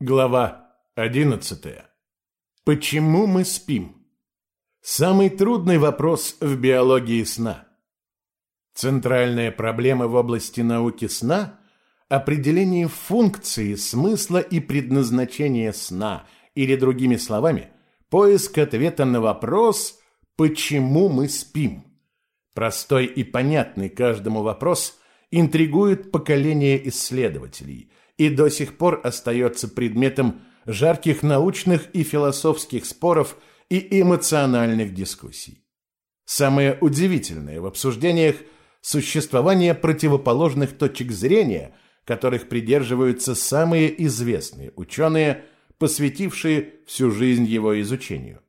Глава 11. Почему мы спим? Самый трудный вопрос в биологии сна. Центральная проблема в области науки сна – определение функции, смысла и предназначения сна, или другими словами, поиск ответа на вопрос «почему мы спим?». Простой и понятный каждому вопрос интригует поколение исследователей – и до сих пор остается предметом жарких научных и философских споров и эмоциональных дискуссий. Самое удивительное в обсуждениях – существование противоположных точек зрения, которых придерживаются самые известные ученые, посвятившие всю жизнь его изучению.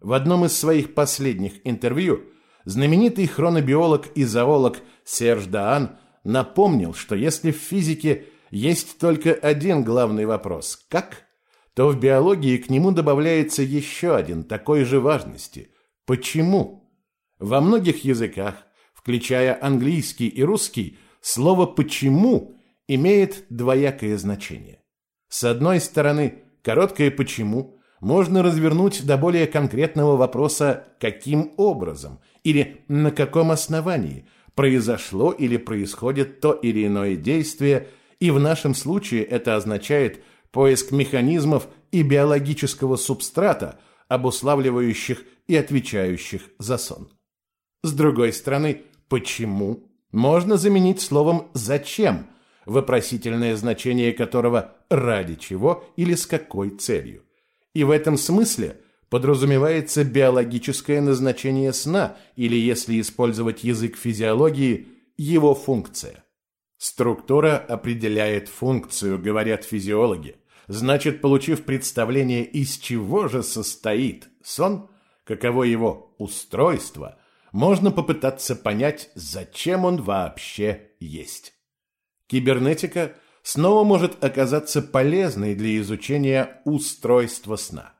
В одном из своих последних интервью знаменитый хронобиолог и зоолог Серж Даан напомнил, что если в физике – есть только один главный вопрос – как? То в биологии к нему добавляется еще один такой же важности – почему? Во многих языках, включая английский и русский, слово «почему» имеет двоякое значение. С одной стороны, короткое «почему» можно развернуть до более конкретного вопроса «каким образом?» или «на каком основании?» произошло или происходит то или иное действие – и в нашем случае это означает поиск механизмов и биологического субстрата, обуславливающих и отвечающих за сон. С другой стороны, почему можно заменить словом «зачем», вопросительное значение которого «ради чего» или «с какой целью». И в этом смысле подразумевается биологическое назначение сна или, если использовать язык физиологии, его функция. Структура определяет функцию, говорят физиологи. Значит, получив представление, из чего же состоит сон, каково его устройство, можно попытаться понять, зачем он вообще есть. Кибернетика снова может оказаться полезной для изучения устройства сна.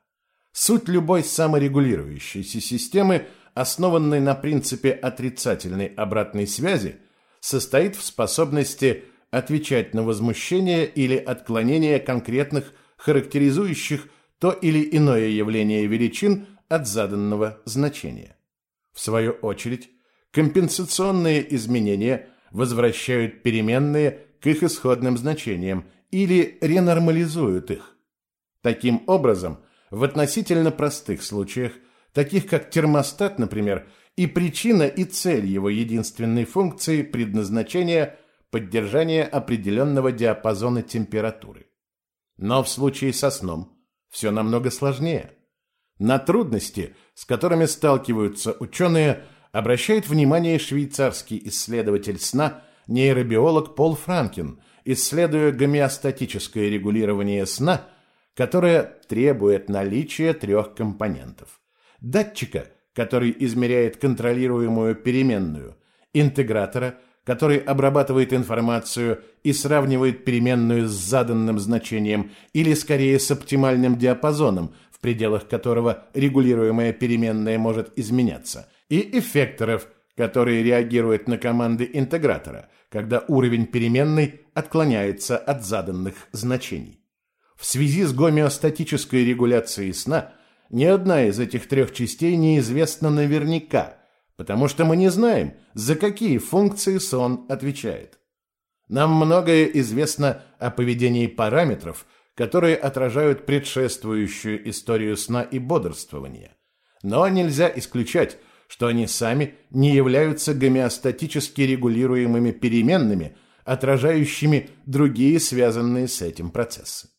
Суть любой саморегулирующейся системы, основанной на принципе отрицательной обратной связи – состоит в способности отвечать на возмущение или отклонение конкретных характеризующих то или иное явление величин от заданного значения. В свою очередь, компенсационные изменения возвращают переменные к их исходным значениям или ренормализуют их. Таким образом, в относительно простых случаях, таких как термостат, например, и причина и цель его единственной функции предназначения – поддержание определенного диапазона температуры. Но в случае со сном все намного сложнее. На трудности, с которыми сталкиваются ученые, обращает внимание швейцарский исследователь сна, нейробиолог Пол Франкин, исследуя гомеостатическое регулирование сна, которое требует наличия трех компонентов – датчика – который измеряет контролируемую переменную, интегратора, который обрабатывает информацию и сравнивает переменную с заданным значением или скорее с оптимальным диапазоном, в пределах которого регулируемая переменная может изменяться, и эффекторов, которые реагируют на команды интегратора, когда уровень переменной отклоняется от заданных значений. В связи с гомеостатической регуляцией сна – ни одна из этих трех частей неизвестна наверняка, потому что мы не знаем, за какие функции сон отвечает. Нам многое известно о поведении параметров, которые отражают предшествующую историю сна и бодрствования. Но нельзя исключать, что они сами не являются гомеостатически регулируемыми переменными, отражающими другие связанные с этим процессы.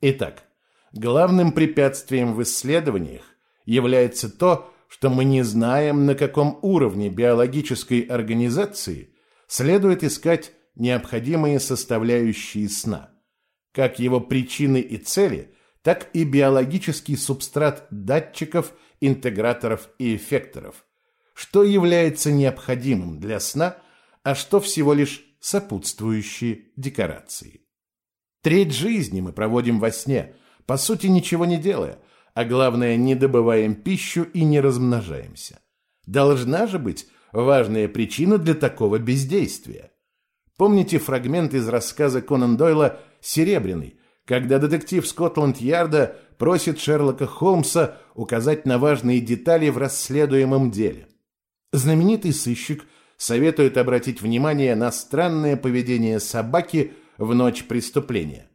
Итак, Главным препятствием в исследованиях является то, что мы не знаем, на каком уровне биологической организации следует искать необходимые составляющие сна, как его причины и цели, так и биологический субстрат датчиков, интеграторов и эффекторов, что является необходимым для сна, а что всего лишь сопутствующие декорации. Треть жизни мы проводим во сне – по сути ничего не делая, а главное, не добываем пищу и не размножаемся. Должна же быть важная причина для такого бездействия. Помните фрагмент из рассказа Конан Дойла «Серебряный», когда детектив Скотланд-Ярда просит Шерлока Холмса указать на важные детали в расследуемом деле. Знаменитый сыщик советует обратить внимание на странное поведение собаки в ночь преступления.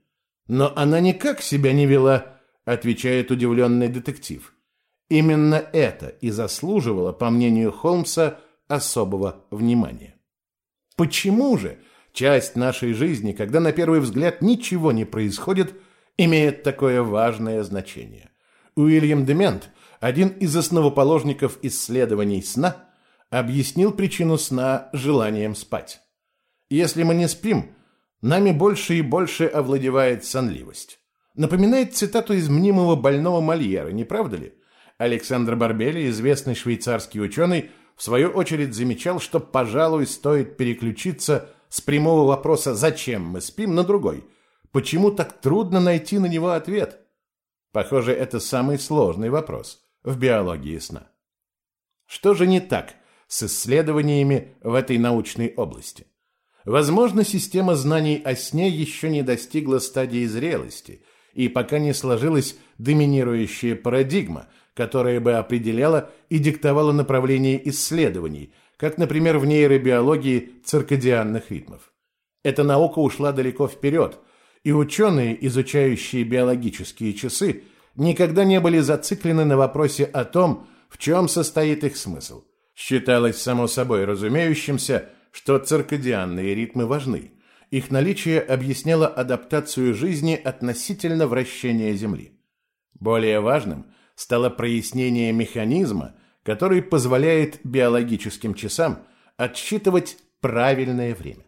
«Но она никак себя не вела», – отвечает удивленный детектив. Именно это и заслуживало, по мнению Холмса, особого внимания. Почему же часть нашей жизни, когда на первый взгляд ничего не происходит, имеет такое важное значение? Уильям Демент, один из основоположников исследований сна, объяснил причину сна желанием спать. Если мы не спим, нами больше и больше овладевает сонливость. Напоминает цитату из мнимого больного Мольера, не правда ли? Александр Барбели, известный швейцарский ученый, в свою очередь замечал, что, пожалуй, стоит переключиться с прямого вопроса «Зачем мы спим?» на другой. Почему так трудно найти на него ответ? Похоже, это самый сложный вопрос в биологии сна. Что же не так с исследованиями в этой научной области? Возможно, система знаний о сне еще не достигла стадии зрелости, и пока не сложилась доминирующая парадигма, которая бы определяла и диктовала направление исследований, как, например, в нейробиологии циркадианных ритмов. Эта наука ушла далеко вперед, и ученые, изучающие биологические часы, никогда не были зациклены на вопросе о том, в чем состоит их смысл. Считалось само собой разумеющимся, что циркадианные ритмы важны. Их наличие объясняло адаптацию жизни относительно вращения Земли. Более важным стало прояснение механизма, который позволяет биологическим часам отсчитывать правильное время.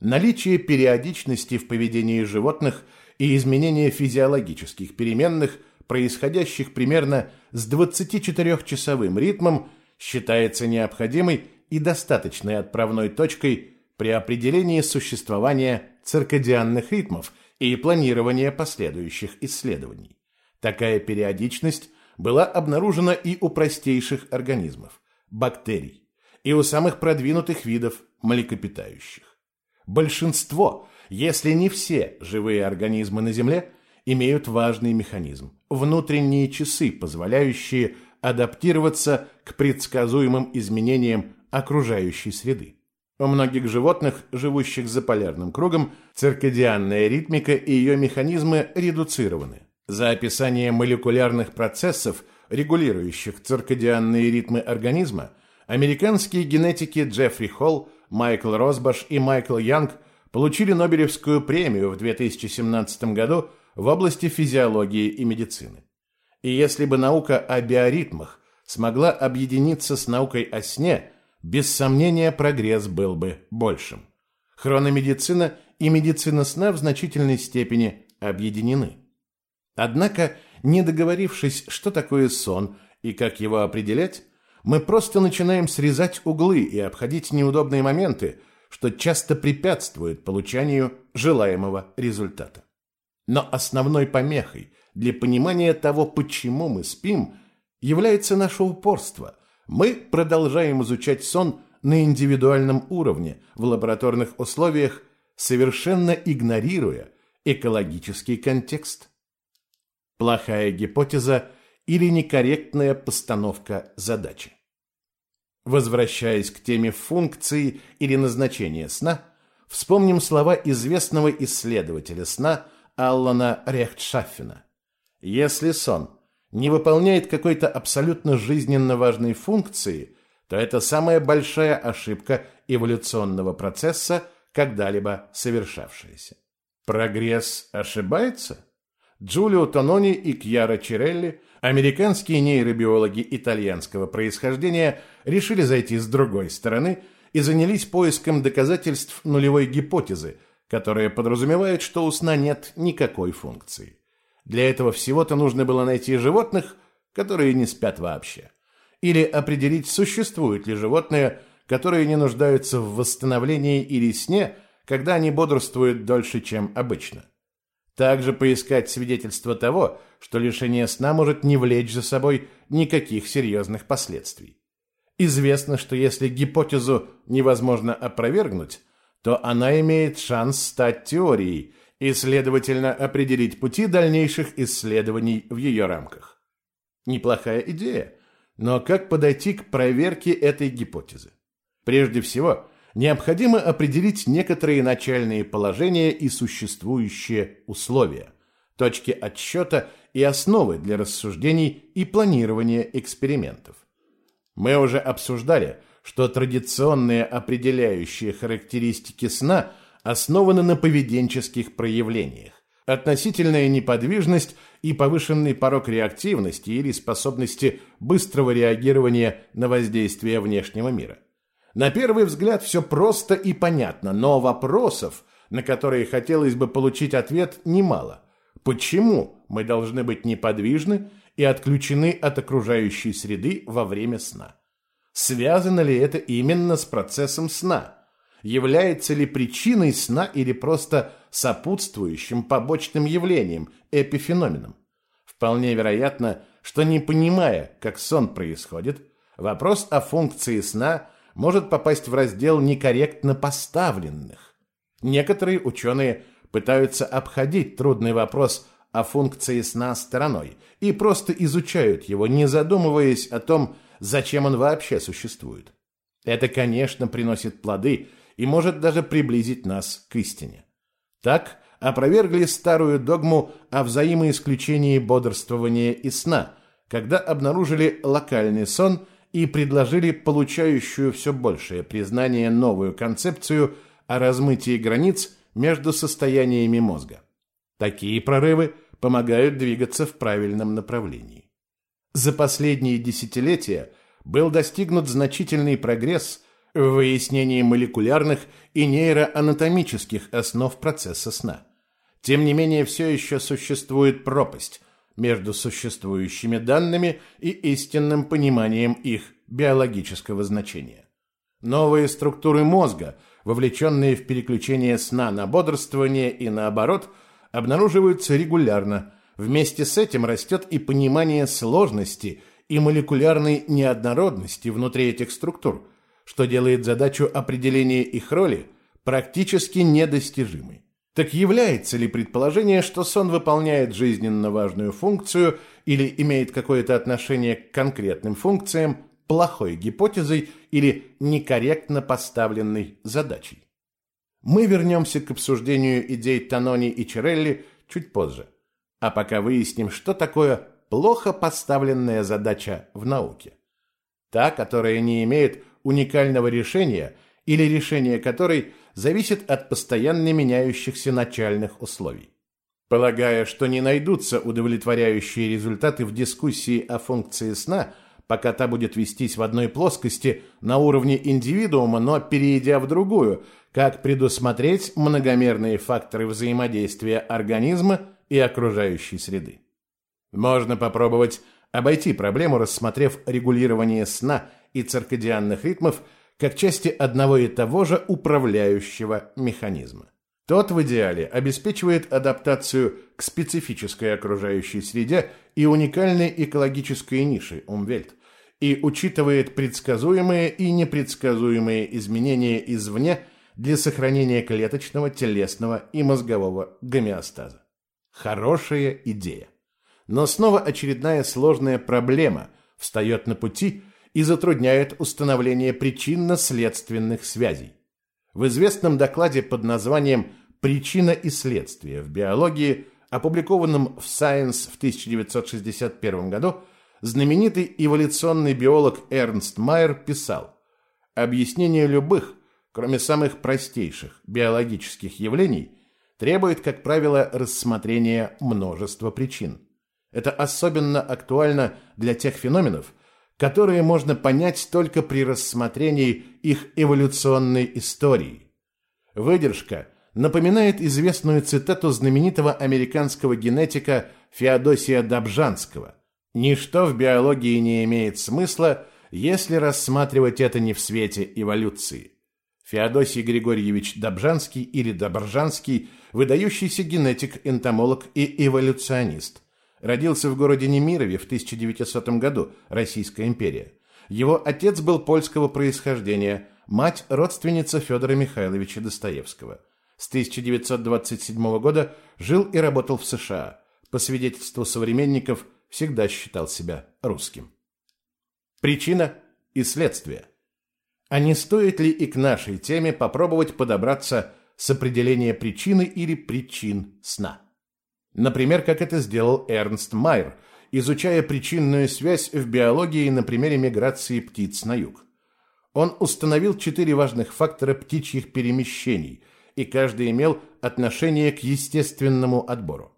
Наличие периодичности в поведении животных и изменение физиологических переменных, происходящих примерно с 24-часовым ритмом, считается необходимой и достаточной отправной точкой при определении существования циркадианных ритмов и планирования последующих исследований. Такая периодичность была обнаружена и у простейших организмов – бактерий, и у самых продвинутых видов млекопитающих. Большинство, если не все живые организмы на Земле, имеют важный механизм – внутренние часы, позволяющие адаптироваться к предсказуемым изменениям окружающей среды. У многих животных, живущих за полярным кругом, циркадианная ритмика и ее механизмы редуцированы. За описание молекулярных процессов, регулирующих циркадианные ритмы организма, американские генетики Джеффри Холл, Майкл Росбаш и Майкл Янг получили Нобелевскую премию в 2017 году в области физиологии и медицины. И если бы наука о биоритмах смогла объединиться с наукой о сне, без сомнения прогресс был бы большим. Хрономедицина и медицина сна в значительной степени объединены. Однако, не договорившись, что такое сон и как его определять, мы просто начинаем срезать углы и обходить неудобные моменты, что часто препятствует получению желаемого результата. Но основной помехой для понимания того, почему мы спим, является наше упорство. Мы продолжаем изучать сон на индивидуальном уровне в лабораторных условиях, совершенно игнорируя экологический контекст. Плохая гипотеза или некорректная постановка задачи. Возвращаясь к теме функции или назначения сна, вспомним слова известного исследователя сна Аллана Рехтшаффена. Если сон не выполняет какой-то абсолютно жизненно важной функции, то это самая большая ошибка эволюционного процесса, когда-либо совершавшаяся. Прогресс ошибается? Джулио Тонони и Кьяра Чирелли, американские нейробиологи итальянского происхождения, решили зайти с другой стороны и занялись поиском доказательств нулевой гипотезы, которая подразумевает, что у сна нет никакой функции. Для этого всего-то нужно было найти животных, которые не спят вообще. Или определить, существуют ли животные, которые не нуждаются в восстановлении или сне, когда они бодрствуют дольше, чем обычно. Также поискать свидетельство того, что лишение сна может не влечь за собой никаких серьезных последствий. Известно, что если гипотезу невозможно опровергнуть, то она имеет шанс стать теорией и, следовательно, определить пути дальнейших исследований в ее рамках. Неплохая идея, но как подойти к проверке этой гипотезы? Прежде всего, необходимо определить некоторые начальные положения и существующие условия, точки отсчета и основы для рассуждений и планирования экспериментов. Мы уже обсуждали, что традиционные определяющие характеристики сна основаны на поведенческих проявлениях. Относительная неподвижность и повышенный порог реактивности или способности быстрого реагирования на воздействие внешнего мира. На первый взгляд все просто и понятно, но вопросов, на которые хотелось бы получить ответ, немало. Почему мы должны быть неподвижны и отключены от окружающей среды во время сна? Связано ли это именно с процессом сна? Является ли причиной сна или просто сопутствующим побочным явлением, эпифеноменом? Вполне вероятно, что не понимая, как сон происходит, вопрос о функции сна – может попасть в раздел некорректно поставленных. Некоторые ученые пытаются обходить трудный вопрос о функции сна стороной и просто изучают его, не задумываясь о том, зачем он вообще существует. Это, конечно, приносит плоды и может даже приблизить нас к истине. Так опровергли старую догму о взаимоисключении бодрствования и сна, когда обнаружили локальный сон – и предложили получающую все большее признание новую концепцию о размытии границ между состояниями мозга. Такие прорывы помогают двигаться в правильном направлении. За последние десятилетия был достигнут значительный прогресс в выяснении молекулярных и нейроанатомических основ процесса сна. Тем не менее, все еще существует пропасть между существующими данными и истинным пониманием их биологического значения. Новые структуры мозга, вовлеченные в переключение сна на бодрствование и наоборот, обнаруживаются регулярно. Вместе с этим растет и понимание сложности и молекулярной неоднородности внутри этих структур, что делает задачу определения их роли практически недостижимой. Так является ли предположение, что сон выполняет жизненно важную функцию или имеет какое-то отношение к конкретным функциям, плохой гипотезой или некорректно поставленной задачей? Мы вернемся к обсуждению идей Танони и Черелли чуть позже, а пока выясним, что такое плохо поставленная задача в науке. Та, которая не имеет уникального решения или решение которой – зависит от постоянно меняющихся начальных условий. Полагая, что не найдутся удовлетворяющие результаты в дискуссии о функции сна, пока та будет вестись в одной плоскости на уровне индивидуума, но перейдя в другую, как предусмотреть многомерные факторы взаимодействия организма и окружающей среды. Можно попробовать обойти проблему, рассмотрев регулирование сна и циркадианных ритмов – как части одного и того же управляющего механизма. Тот в идеале обеспечивает адаптацию к специфической окружающей среде и уникальной экологической нише Умвельт и учитывает предсказуемые и непредсказуемые изменения извне для сохранения клеточного, телесного и мозгового гомеостаза. Хорошая идея. Но снова очередная сложная проблема встает на пути – и затрудняет установление причинно-следственных связей. В известном докладе под названием «Причина и следствие в биологии», опубликованном в Science в 1961 году, знаменитый эволюционный биолог Эрнст Майер писал «Объяснение любых, кроме самых простейших биологических явлений, требует, как правило, рассмотрения множества причин. Это особенно актуально для тех феноменов, которые можно понять только при рассмотрении их эволюционной истории. Выдержка напоминает известную цитату знаменитого американского генетика Феодосия Добжанского «Ничто в биологии не имеет смысла, если рассматривать это не в свете эволюции». Феодосий Григорьевич Добжанский или Добржанский – выдающийся генетик, энтомолог и эволюционист – Родился в городе Немирове в 1900 году, Российская империя. Его отец был польского происхождения, мать – родственница Федора Михайловича Достоевского. С 1927 года жил и работал в США. По свидетельству современников, всегда считал себя русским. Причина и следствие. А не стоит ли и к нашей теме попробовать подобраться с определения причины или причин сна? Например, как это сделал Эрнст Майер, изучая причинную связь в биологии на примере миграции птиц на юг. Он установил четыре важных фактора птичьих перемещений, и каждый имел отношение к естественному отбору.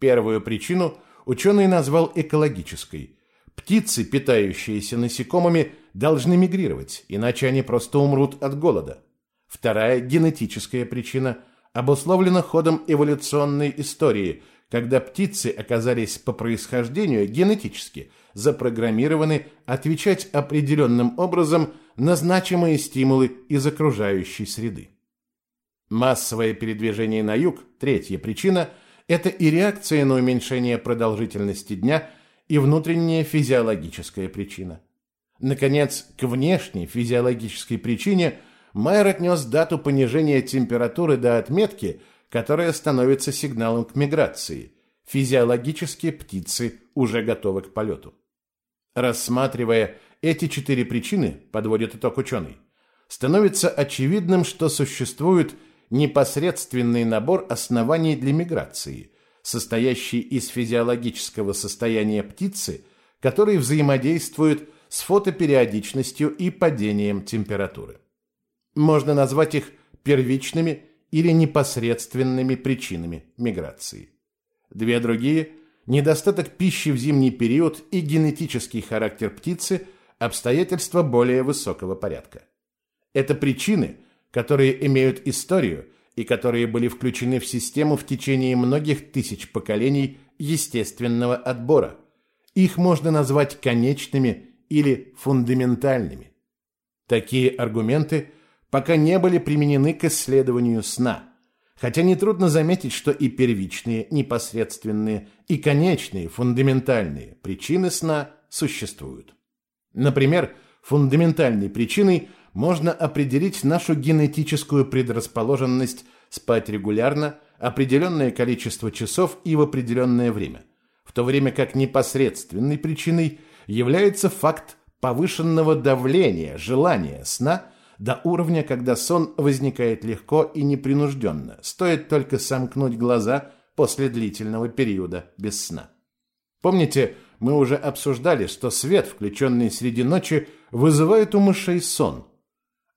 Первую причину ученый назвал экологической. Птицы, питающиеся насекомыми, должны мигрировать, иначе они просто умрут от голода. Вторая генетическая причина обусловлена ходом эволюционной истории, когда птицы оказались по происхождению генетически запрограммированы отвечать определенным образом на значимые стимулы из окружающей среды. Массовое передвижение на юг, третья причина, это и реакция на уменьшение продолжительности дня, и внутренняя физиологическая причина. Наконец, к внешней физиологической причине Майер отнес дату понижения температуры до отметки, которая становится сигналом к миграции. Физиологически птицы уже готовы к полету. Рассматривая эти четыре причины, подводит итог ученый, становится очевидным, что существует непосредственный набор оснований для миграции, состоящий из физиологического состояния птицы, который взаимодействует с фотопериодичностью и падением температуры. Можно назвать их первичными или непосредственными причинами миграции. Две другие – недостаток пищи в зимний период и генетический характер птицы – обстоятельства более высокого порядка. Это причины, которые имеют историю и которые были включены в систему в течение многих тысяч поколений естественного отбора. Их можно назвать конечными или фундаментальными. Такие аргументы пока не были применены к исследованию сна, хотя нетрудно заметить, что и первичные, непосредственные, и конечные, фундаментальные причины сна существуют. Например, фундаментальной причиной можно определить нашу генетическую предрасположенность спать регулярно, определенное количество часов и в определенное время, в то время как непосредственной причиной является факт повышенного давления, желания сна до уровня, когда сон возникает легко и непринужденно, стоит только сомкнуть глаза после длительного периода без сна. Помните, мы уже обсуждали, что свет, включенный среди ночи, вызывает у мышей сон.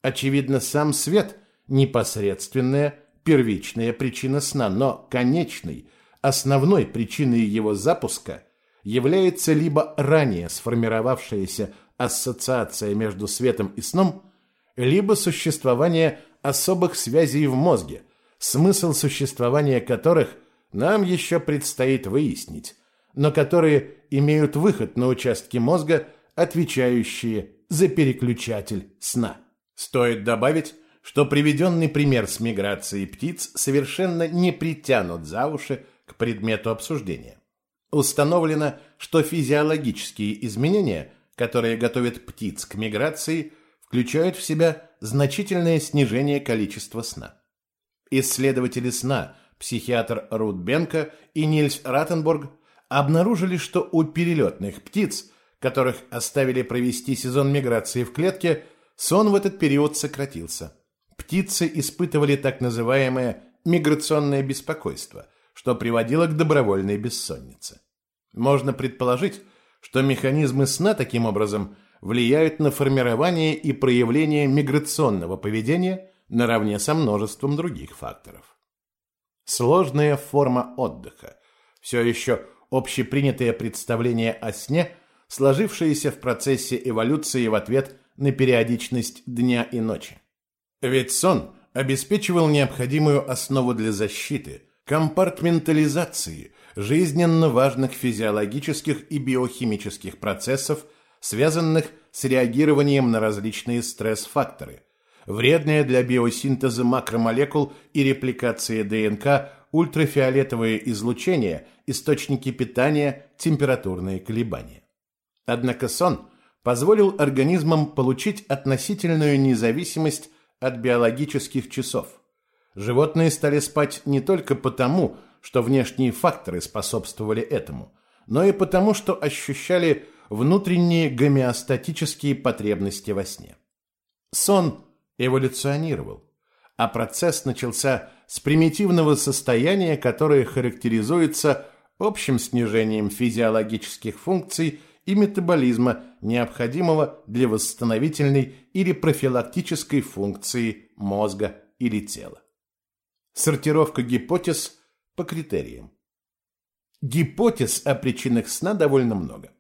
Очевидно, сам свет – непосредственная, первичная причина сна, но конечной, основной причиной его запуска является либо ранее сформировавшаяся ассоциация между светом и сном, либо существование особых связей в мозге, смысл существования которых нам еще предстоит выяснить, но которые имеют выход на участки мозга, отвечающие за переключатель сна. Стоит добавить, что приведенный пример с миграцией птиц совершенно не притянут за уши к предмету обсуждения. Установлено, что физиологические изменения, которые готовят птиц к миграции, включают в себя значительное снижение количества сна. Исследователи сна, психиатр Рут Бенка и Нильс Ратенбург обнаружили, что у перелетных птиц, которых оставили провести сезон миграции в клетке, сон в этот период сократился. Птицы испытывали так называемое миграционное беспокойство, что приводило к добровольной бессоннице. Можно предположить, что механизмы сна таким образом влияют на формирование и проявление миграционного поведения наравне со множеством других факторов. Сложная форма отдыха. Все еще общепринятое представление о сне, сложившееся в процессе эволюции в ответ на периодичность дня и ночи. Ведь сон обеспечивал необходимую основу для защиты, компартментализации жизненно важных физиологических и биохимических процессов, связанных с реагированием на различные стресс-факторы, вредные для биосинтеза макромолекул и репликации ДНК ультрафиолетовое излучение, источники питания, температурные колебания. Однако сон позволил организмам получить относительную независимость от биологических часов. Животные стали спать не только потому, что внешние факторы способствовали этому, но и потому, что ощущали внутренние гомеостатические потребности во сне. Сон эволюционировал, а процесс начался с примитивного состояния, которое характеризуется общим снижением физиологических функций и метаболизма, необходимого для восстановительной или профилактической функции мозга или тела. Сортировка гипотез по критериям. Гипотез о причинах сна довольно много.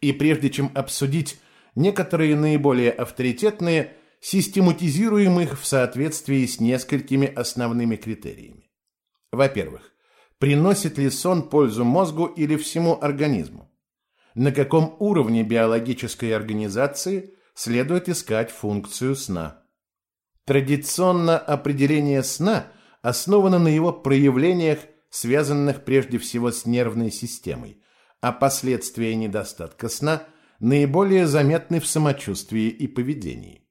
И прежде чем обсудить некоторые наиболее авторитетные, систематизируем их в соответствии с несколькими основными критериями. Во-первых, приносит ли сон пользу мозгу или всему организму? На каком уровне биологической организации следует искать функцию сна? Традиционно определение сна основано на его проявлениях, связанных прежде всего с нервной системой, а последствия недостатка сна наиболее заметны в самочувствии и поведении.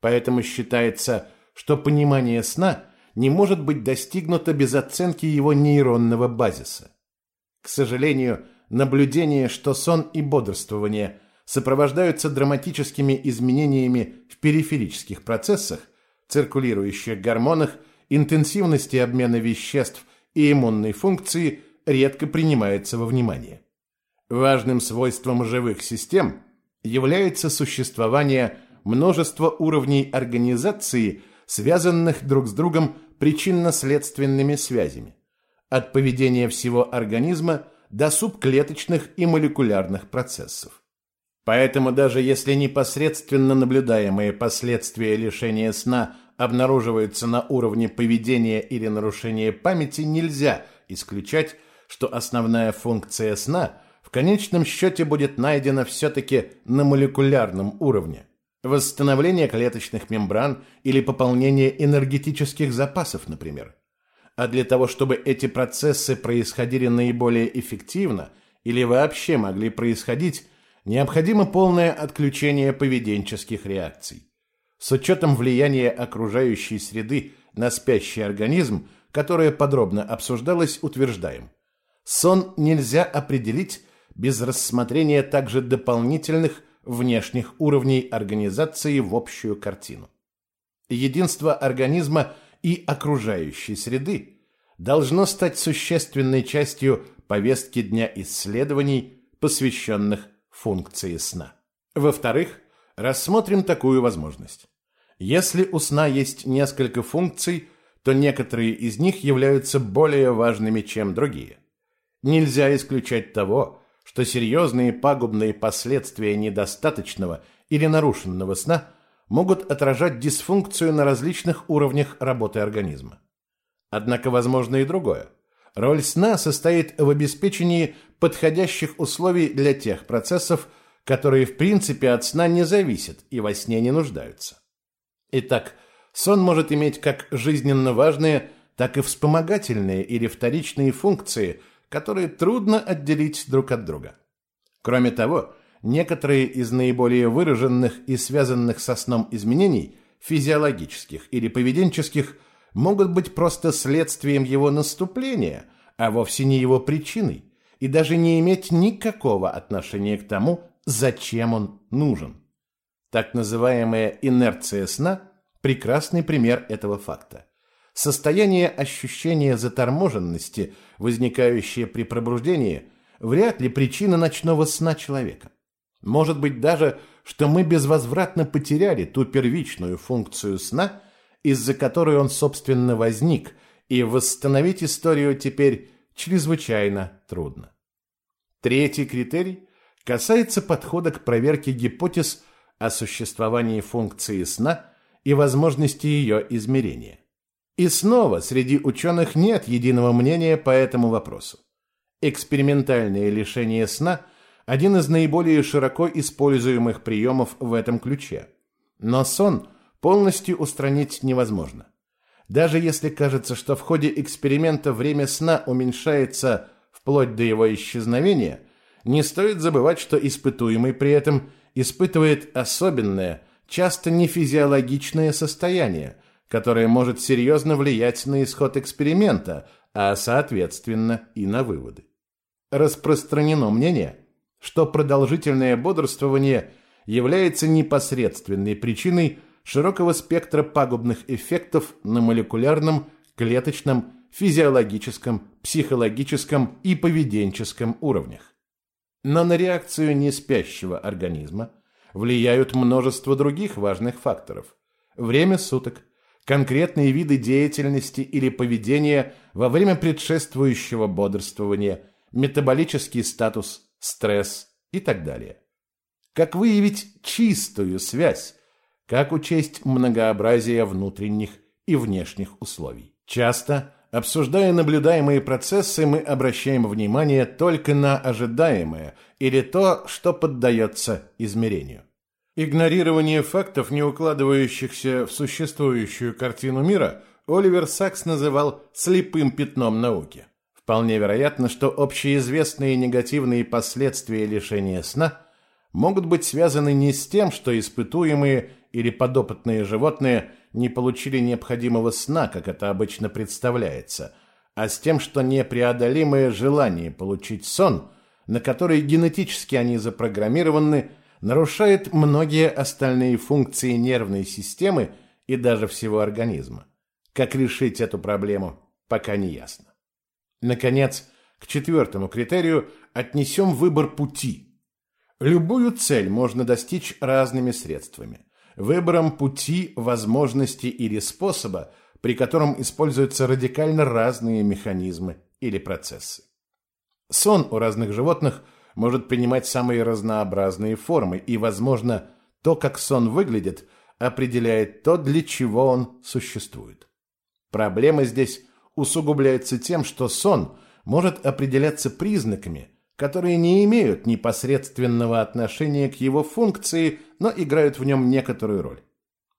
Поэтому считается, что понимание сна не может быть достигнуто без оценки его нейронного базиса. К сожалению, наблюдение, что сон и бодрствование сопровождаются драматическими изменениями в периферических процессах, циркулирующих гормонах, интенсивности обмена веществ и иммунной функции, редко принимается во внимание. Важным свойством живых систем является существование множества уровней организации, связанных друг с другом причинно-следственными связями, от поведения всего организма до субклеточных и молекулярных процессов. Поэтому даже если непосредственно наблюдаемые последствия лишения сна обнаруживаются на уровне поведения или нарушения памяти, нельзя исключать, что основная функция сна – конечном счете будет найдено все-таки на молекулярном уровне. Восстановление клеточных мембран или пополнение энергетических запасов, например. А для того, чтобы эти процессы происходили наиболее эффективно или вообще могли происходить, необходимо полное отключение поведенческих реакций. С учетом влияния окружающей среды на спящий организм, которое подробно обсуждалось, утверждаем. Сон нельзя определить без рассмотрения также дополнительных внешних уровней организации в общую картину. Единство организма и окружающей среды должно стать существенной частью повестки дня исследований, посвященных функции сна. Во-вторых, рассмотрим такую возможность. Если у сна есть несколько функций, то некоторые из них являются более важными, чем другие. Нельзя исключать того, что серьезные пагубные последствия недостаточного или нарушенного сна могут отражать дисфункцию на различных уровнях работы организма. Однако возможно и другое. Роль сна состоит в обеспечении подходящих условий для тех процессов, которые в принципе от сна не зависят и во сне не нуждаются. Итак, сон может иметь как жизненно важные, так и вспомогательные или вторичные функции – которые трудно отделить друг от друга. Кроме того, некоторые из наиболее выраженных и связанных со сном изменений, физиологических или поведенческих, могут быть просто следствием его наступления, а вовсе не его причиной, и даже не иметь никакого отношения к тому, зачем он нужен. Так называемая инерция сна – прекрасный пример этого факта. Состояние ощущения заторможенности, возникающее при пробуждении, вряд ли причина ночного сна человека. Может быть даже, что мы безвозвратно потеряли ту первичную функцию сна, из-за которой он, собственно, возник, и восстановить историю теперь чрезвычайно трудно. Третий критерий касается подхода к проверке гипотез о существовании функции сна и возможности ее измерения. И снова среди ученых нет единого мнения по этому вопросу. Экспериментальное лишение сна – один из наиболее широко используемых приемов в этом ключе. Но сон полностью устранить невозможно. Даже если кажется, что в ходе эксперимента время сна уменьшается вплоть до его исчезновения, не стоит забывать, что испытуемый при этом испытывает особенное, часто нефизиологичное состояние – которое может серьезно влиять на исход эксперимента, а соответственно и на выводы. Распространено мнение, что продолжительное бодрствование является непосредственной причиной широкого спектра пагубных эффектов на молекулярном, клеточном, физиологическом, психологическом и поведенческом уровнях. Но на реакцию неспящего организма влияют множество других важных факторов. Время суток, конкретные виды деятельности или поведения во время предшествующего бодрствования, метаболический статус, стресс и так далее. Как выявить чистую связь, как учесть многообразие внутренних и внешних условий. Часто, обсуждая наблюдаемые процессы, мы обращаем внимание только на ожидаемое или то, что поддается измерению. Игнорирование фактов, не укладывающихся в существующую картину мира, Оливер Сакс называл «слепым пятном науки». Вполне вероятно, что общеизвестные негативные последствия лишения сна могут быть связаны не с тем, что испытуемые или подопытные животные не получили необходимого сна, как это обычно представляется, а с тем, что непреодолимое желание получить сон, на который генетически они запрограммированы – нарушает многие остальные функции нервной системы и даже всего организма. Как решить эту проблему, пока не ясно. Наконец, к четвертому критерию отнесем выбор пути. Любую цель можно достичь разными средствами. Выбором пути, возможности или способа, при котором используются радикально разные механизмы или процессы. Сон у разных животных – может принимать самые разнообразные формы, и, возможно, то, как сон выглядит, определяет то, для чего он существует. Проблема здесь усугубляется тем, что сон может определяться признаками, которые не имеют непосредственного отношения к его функции, но играют в нем некоторую роль.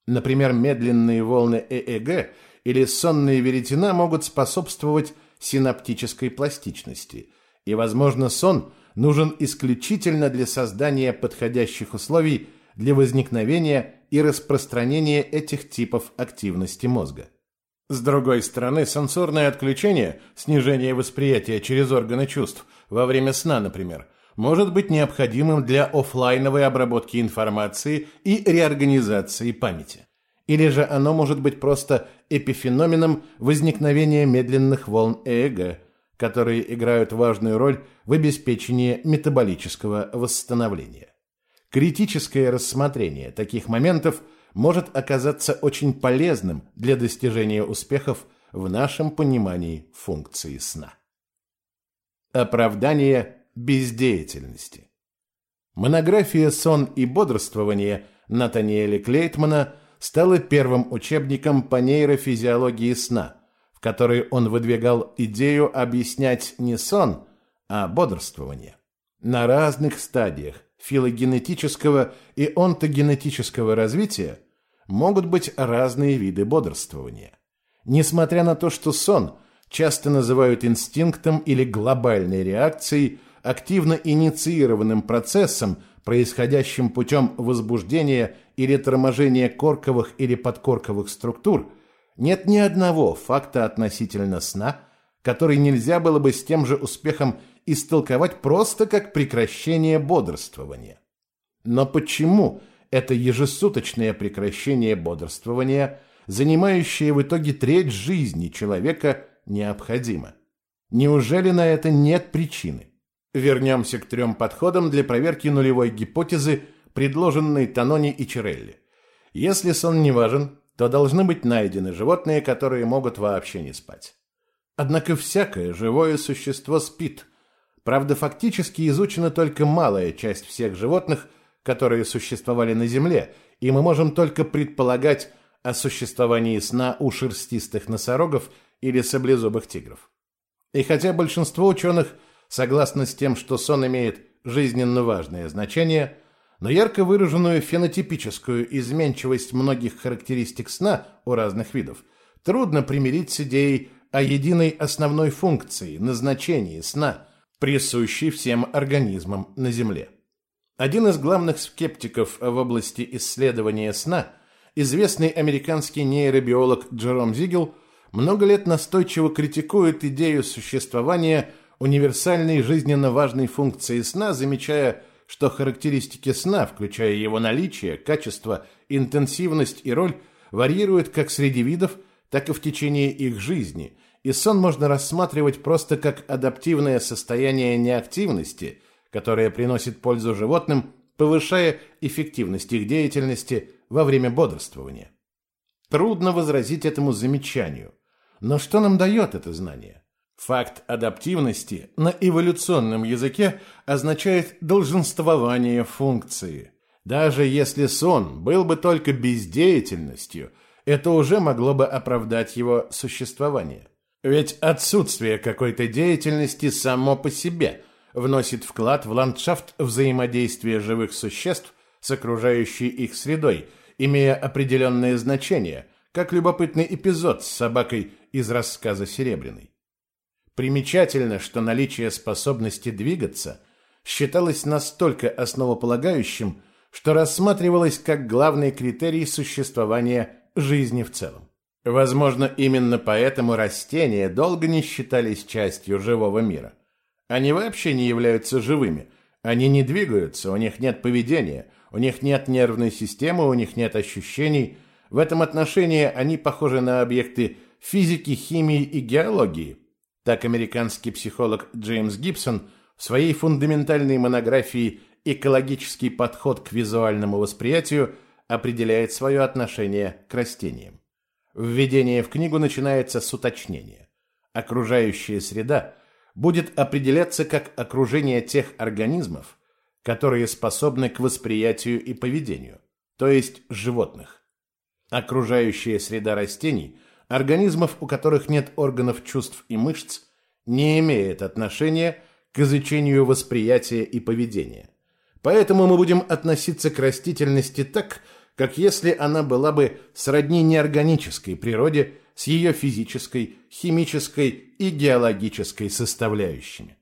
Например, медленные волны ЭЭГ или сонные веретена могут способствовать синаптической пластичности, и, возможно, сон – нужен исключительно для создания подходящих условий для возникновения и распространения этих типов активности мозга. С другой стороны, сенсорное отключение, снижение восприятия через органы чувств во время сна, например, может быть необходимым для офлайновой обработки информации и реорганизации памяти. Или же оно может быть просто эпифеноменом возникновения медленных волн ЭЭГ, которые играют важную роль в обеспечении метаболического восстановления. Критическое рассмотрение таких моментов может оказаться очень полезным для достижения успехов в нашем понимании функции сна. Оправдание бездеятельности. Монография «Сон и бодрствование» Натаниэля Клейтмана стала первым учебником по нейрофизиологии сна – которой он выдвигал идею объяснять не сон, а бодрствование. На разных стадиях филогенетического и онтогенетического развития могут быть разные виды бодрствования. Несмотря на то, что сон часто называют инстинктом или глобальной реакцией, активно инициированным процессом, происходящим путем возбуждения или торможения корковых или подкорковых структур – нет ни одного факта относительно сна, который нельзя было бы с тем же успехом истолковать просто как прекращение бодрствования. Но почему это ежесуточное прекращение бодрствования, занимающее в итоге треть жизни человека, необходимо? Неужели на это нет причины? Вернемся к трем подходам для проверки нулевой гипотезы, предложенной Танони и Чирелли. Если сон не важен, то должны быть найдены животные, которые могут вообще не спать. Однако всякое живое существо спит. Правда, фактически изучена только малая часть всех животных, которые существовали на Земле, и мы можем только предполагать о существовании сна у шерстистых носорогов или саблезубых тигров. И хотя большинство ученых согласны с тем, что сон имеет жизненно важное значение – но ярко выраженную фенотипическую изменчивость многих характеристик сна у разных видов трудно примирить с идеей о единой основной функции, назначении сна, присущей всем организмам на Земле. Один из главных скептиков в области исследования сна известный американский нейробиолог Джером Зигел много лет настойчиво критикует идею существования универсальной жизненно важной функции сна, замечая, что характеристики сна, включая его наличие, качество, интенсивность и роль, варьируют как среди видов, так и в течение их жизни, и сон можно рассматривать просто как адаптивное состояние неактивности, которое приносит пользу животным, повышая эффективность их деятельности во время бодрствования. Трудно возразить этому замечанию, но что нам дает это знание? Факт адаптивности на эволюционном языке означает долженствование функции. Даже если сон был бы только бездеятельностью, это уже могло бы оправдать его существование. Ведь отсутствие какой-то деятельности само по себе вносит вклад в ландшафт взаимодействия живых существ с окружающей их средой, имея определенное значение, как любопытный эпизод с собакой из рассказа Серебряной. Примечательно, что наличие способности двигаться считалось настолько основополагающим, что рассматривалось как главный критерий существования жизни в целом. Возможно, именно поэтому растения долго не считались частью живого мира. Они вообще не являются живыми. Они не двигаются, у них нет поведения, у них нет нервной системы, у них нет ощущений. В этом отношении они похожи на объекты физики, химии и геологии – так американский психолог Джеймс Гибсон в своей фундаментальной монографии «Экологический подход к визуальному восприятию» определяет свое отношение к растениям. Введение в книгу начинается с уточнения. Окружающая среда будет определяться как окружение тех организмов, которые способны к восприятию и поведению, то есть животных. Окружающая среда растений организмов, у которых нет органов чувств и мышц, не имеет отношения к изучению восприятия и поведения. Поэтому мы будем относиться к растительности так, как если она была бы сродни неорганической природе с ее физической, химической и геологической составляющими.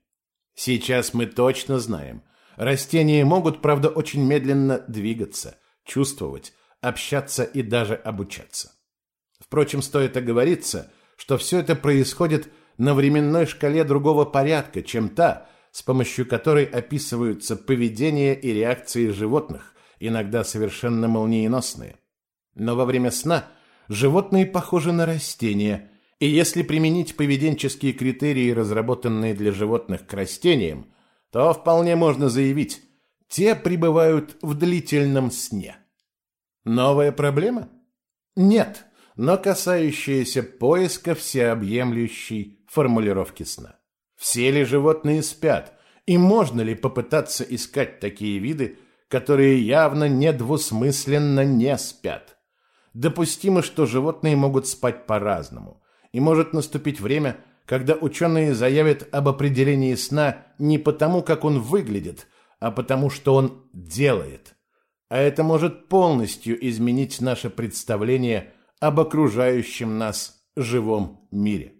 Сейчас мы точно знаем, растения могут, правда, очень медленно двигаться, чувствовать, общаться и даже обучаться. Впрочем, стоит оговориться, что все это происходит на временной шкале другого порядка, чем та, с помощью которой описываются поведение и реакции животных, иногда совершенно молниеносные. Но во время сна животные похожи на растения, и если применить поведенческие критерии, разработанные для животных к растениям, то вполне можно заявить, те пребывают в длительном сне. Новая проблема? Нет но касающееся поиска всеобъемлющей формулировки сна. Все ли животные спят, и можно ли попытаться искать такие виды, которые явно недвусмысленно не спят? Допустимо, что животные могут спать по-разному, и может наступить время, когда ученые заявят об определении сна не потому, как он выглядит, а потому, что он делает. А это может полностью изменить наше представление об окружающем нас живом мире.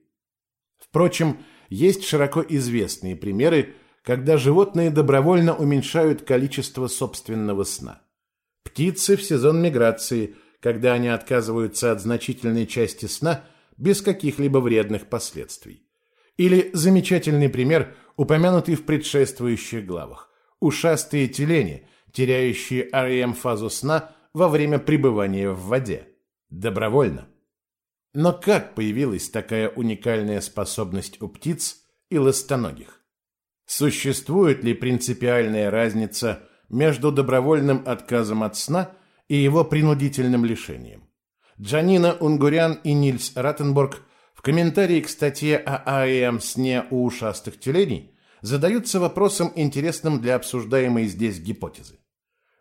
Впрочем, есть широко известные примеры, когда животные добровольно уменьшают количество собственного сна. Птицы в сезон миграции, когда они отказываются от значительной части сна без каких-либо вредных последствий. Или замечательный пример, упомянутый в предшествующих главах. Ушастые тюлени, теряющие REM-фазу сна во время пребывания в воде. Добровольно. Но как появилась такая уникальная способность у птиц и ластоногих? Существует ли принципиальная разница между добровольным отказом от сна и его принудительным лишением? Джанина Унгурян и Нильс Раттенбург в комментарии к статье о АЭМ сне у ушастых тюленей задаются вопросом, интересным для обсуждаемой здесь гипотезы.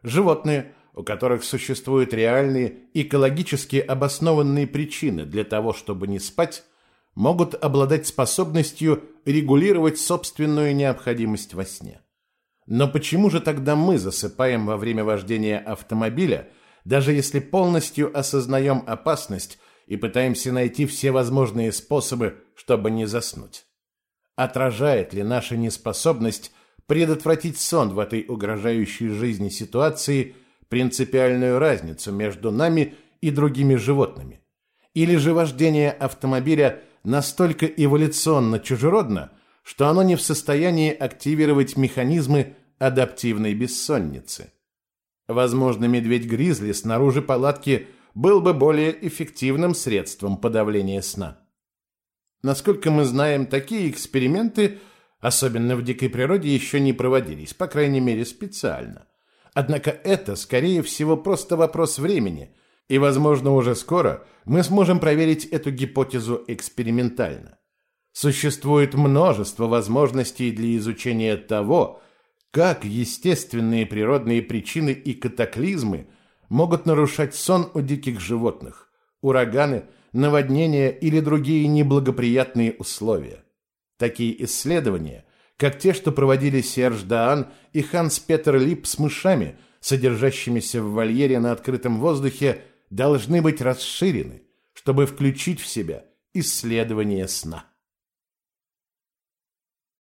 Животные – у которых существуют реальные экологически обоснованные причины для того, чтобы не спать, могут обладать способностью регулировать собственную необходимость во сне. Но почему же тогда мы засыпаем во время вождения автомобиля, даже если полностью осознаем опасность и пытаемся найти все возможные способы, чтобы не заснуть? Отражает ли наша неспособность предотвратить сон в этой угрожающей жизни ситуации – принципиальную разницу между нами и другими животными? Или же вождение автомобиля настолько эволюционно чужеродно, что оно не в состоянии активировать механизмы адаптивной бессонницы? Возможно, медведь-гризли снаружи палатки был бы более эффективным средством подавления сна. Насколько мы знаем, такие эксперименты, особенно в дикой природе, еще не проводились, по крайней мере специально. Однако это, скорее всего, просто вопрос времени, и, возможно, уже скоро мы сможем проверить эту гипотезу экспериментально. Существует множество возможностей для изучения того, как естественные природные причины и катаклизмы могут нарушать сон у диких животных, ураганы, наводнения или другие неблагоприятные условия. Такие исследования, как те, что проводили Серж Даан и Ханс Петер Лип с мышами, содержащимися в вольере на открытом воздухе, должны быть расширены, чтобы включить в себя исследование сна.